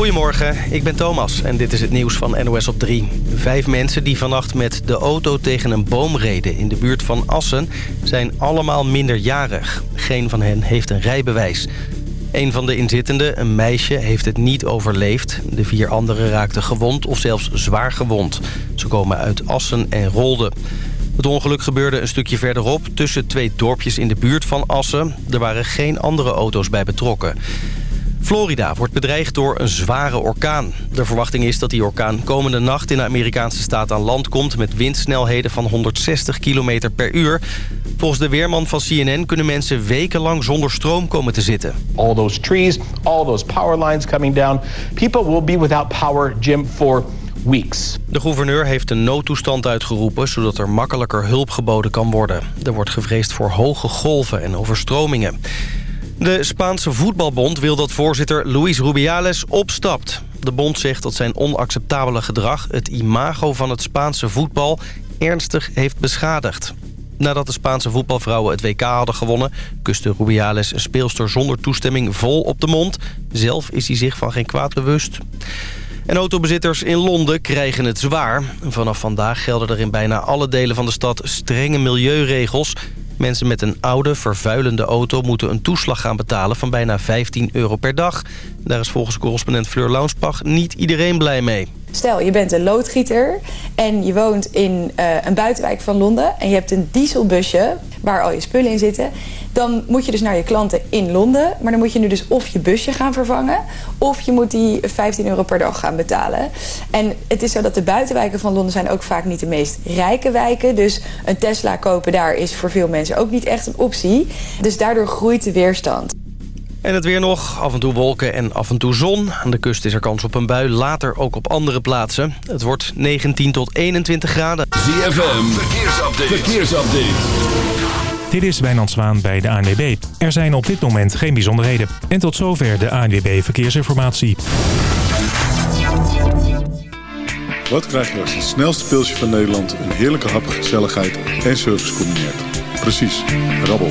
Goedemorgen, ik ben Thomas en dit is het nieuws van NOS op 3. Vijf mensen die vannacht met de auto tegen een boom reden in de buurt van Assen... zijn allemaal minderjarig. Geen van hen heeft een rijbewijs. Een van de inzittenden, een meisje, heeft het niet overleefd. De vier anderen raakten gewond of zelfs zwaar gewond. Ze komen uit Assen en Rolde. Het ongeluk gebeurde een stukje verderop tussen twee dorpjes in de buurt van Assen. Er waren geen andere auto's bij betrokken. Florida wordt bedreigd door een zware orkaan. De verwachting is dat die orkaan komende nacht in de Amerikaanse staat aan land komt... met windsnelheden van 160 km per uur. Volgens de weerman van CNN kunnen mensen wekenlang zonder stroom komen te zitten. All those trees, all those power lines coming down. People will be without power, Jim, for weeks. De gouverneur heeft een noodtoestand uitgeroepen... zodat er makkelijker hulp geboden kan worden. Er wordt gevreesd voor hoge golven en overstromingen. De Spaanse voetbalbond wil dat voorzitter Luis Rubiales opstapt. De bond zegt dat zijn onacceptabele gedrag... het imago van het Spaanse voetbal ernstig heeft beschadigd. Nadat de Spaanse voetbalvrouwen het WK hadden gewonnen... kuste Rubiales een speelster zonder toestemming vol op de mond. Zelf is hij zich van geen kwaad bewust. En autobezitters in Londen krijgen het zwaar. Vanaf vandaag gelden er in bijna alle delen van de stad strenge milieuregels. Mensen met een oude, vervuilende auto moeten een toeslag gaan betalen van bijna 15 euro per dag. Daar is volgens correspondent Fleur Launsbach niet iedereen blij mee. Stel, je bent een loodgieter en je woont in uh, een buitenwijk van Londen... en je hebt een dieselbusje waar al je spullen in zitten... dan moet je dus naar je klanten in Londen. Maar dan moet je nu dus of je busje gaan vervangen... of je moet die 15 euro per dag gaan betalen. En het is zo dat de buitenwijken van Londen zijn ook vaak niet de meest rijke wijken. Dus een Tesla kopen daar is voor veel mensen ook niet echt een optie. Dus daardoor groeit de weerstand. En het weer nog. Af en toe wolken en af en toe zon. Aan de kust is er kans op een bui. Later ook op andere plaatsen. Het wordt 19 tot 21 graden. ZFM. Verkeersupdate. Verkeersupdate. Dit is Wijnand Zwaan bij de ANWB. Er zijn op dit moment geen bijzonderheden. En tot zover de ANWB Verkeersinformatie. Wat krijg je als het snelste pilsje van Nederland... een heerlijke hap, gezelligheid en service combineert? Precies, rabbel.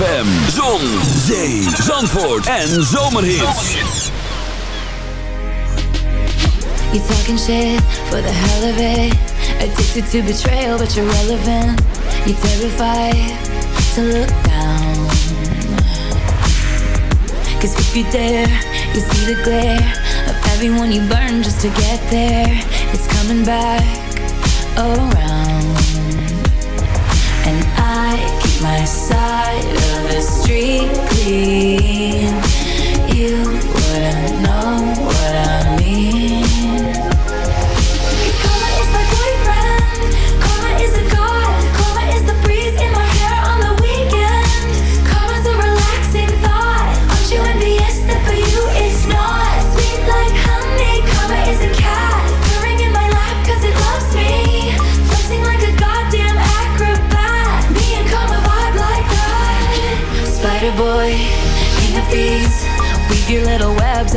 ZFM, zon, zee, zandvoort en. You talking shit for the hell of it. Addicted to betrayal, but you're relevant. You're terrified to look down. Cause if you dare, you see the glare of everyone you burn just to get there. It's coming back around.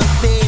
the thing.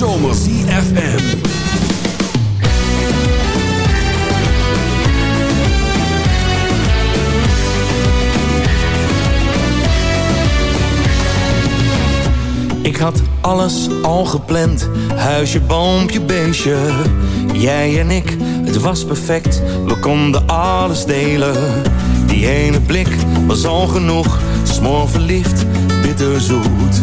Zomer. CFM. Ik had alles al gepland. Huisje, boompje, beestje. Jij en ik, het was perfect. We konden alles delen. Die ene blik was al genoeg. Smoor verliefd, bitterzoet.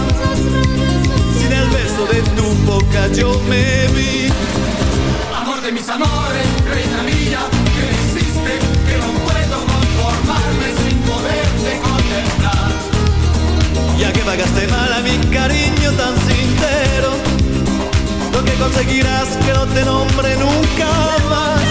de tu boca yo me vi. Amor de mis amores, reina mía, que me hiciste que no puedo conformarme sin poderte contemplar. Ya que pagaste mal a mi cariño tan sincero, lo que conseguirás que no te nombre nunca más.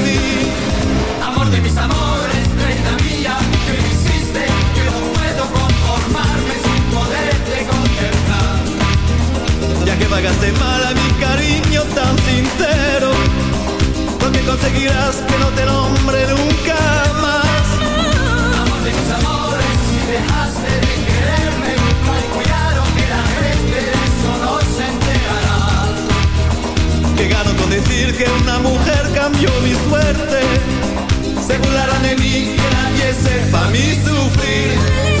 que pagaste mal a mi cariño tan sincero, lo que conseguirás que no te nombre nunca más. Amor de mis amores, si dejaste de quererme, hay cuidado que la gente de eso no se enterará. Que gano con decir que una mujer cambió mi suerte. Se burlarán de mí, que nadie sepa mi sufrir.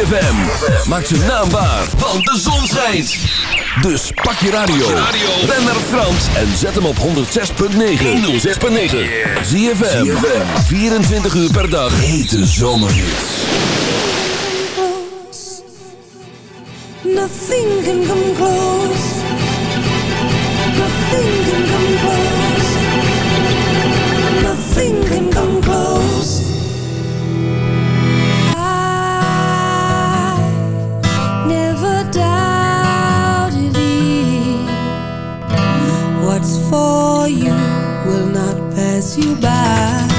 ZFM. Maak zijn naam waar, want de zon schijnt. Dus pak je radio. Ben naar Frans en zet hem op 106.9. 106.9. ZFM. 24 uur per dag. Hete zomerhits. Nothing can come close. Nothing can come close. Nothing can pass you by.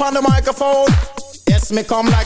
On the microphone. Yes, me come like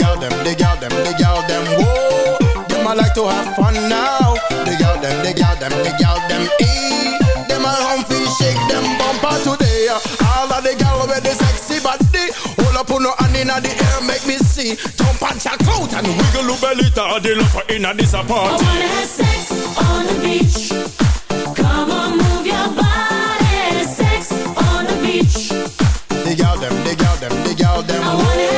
Out them, dig out them, dig out them, whoa. Them I like to have fun now. Dig out them, dig out them, dig out them, e. Them a humpy shake them bumper today. All of the gal with the sexy body. Hold up on no hand inna the air, make me see. Jump and check out and wiggle your belly the love inna this I wanna have sex on the beach. Come on, move your body. Sex on the beach. Dig out them, dig out them, dig out them, I wanna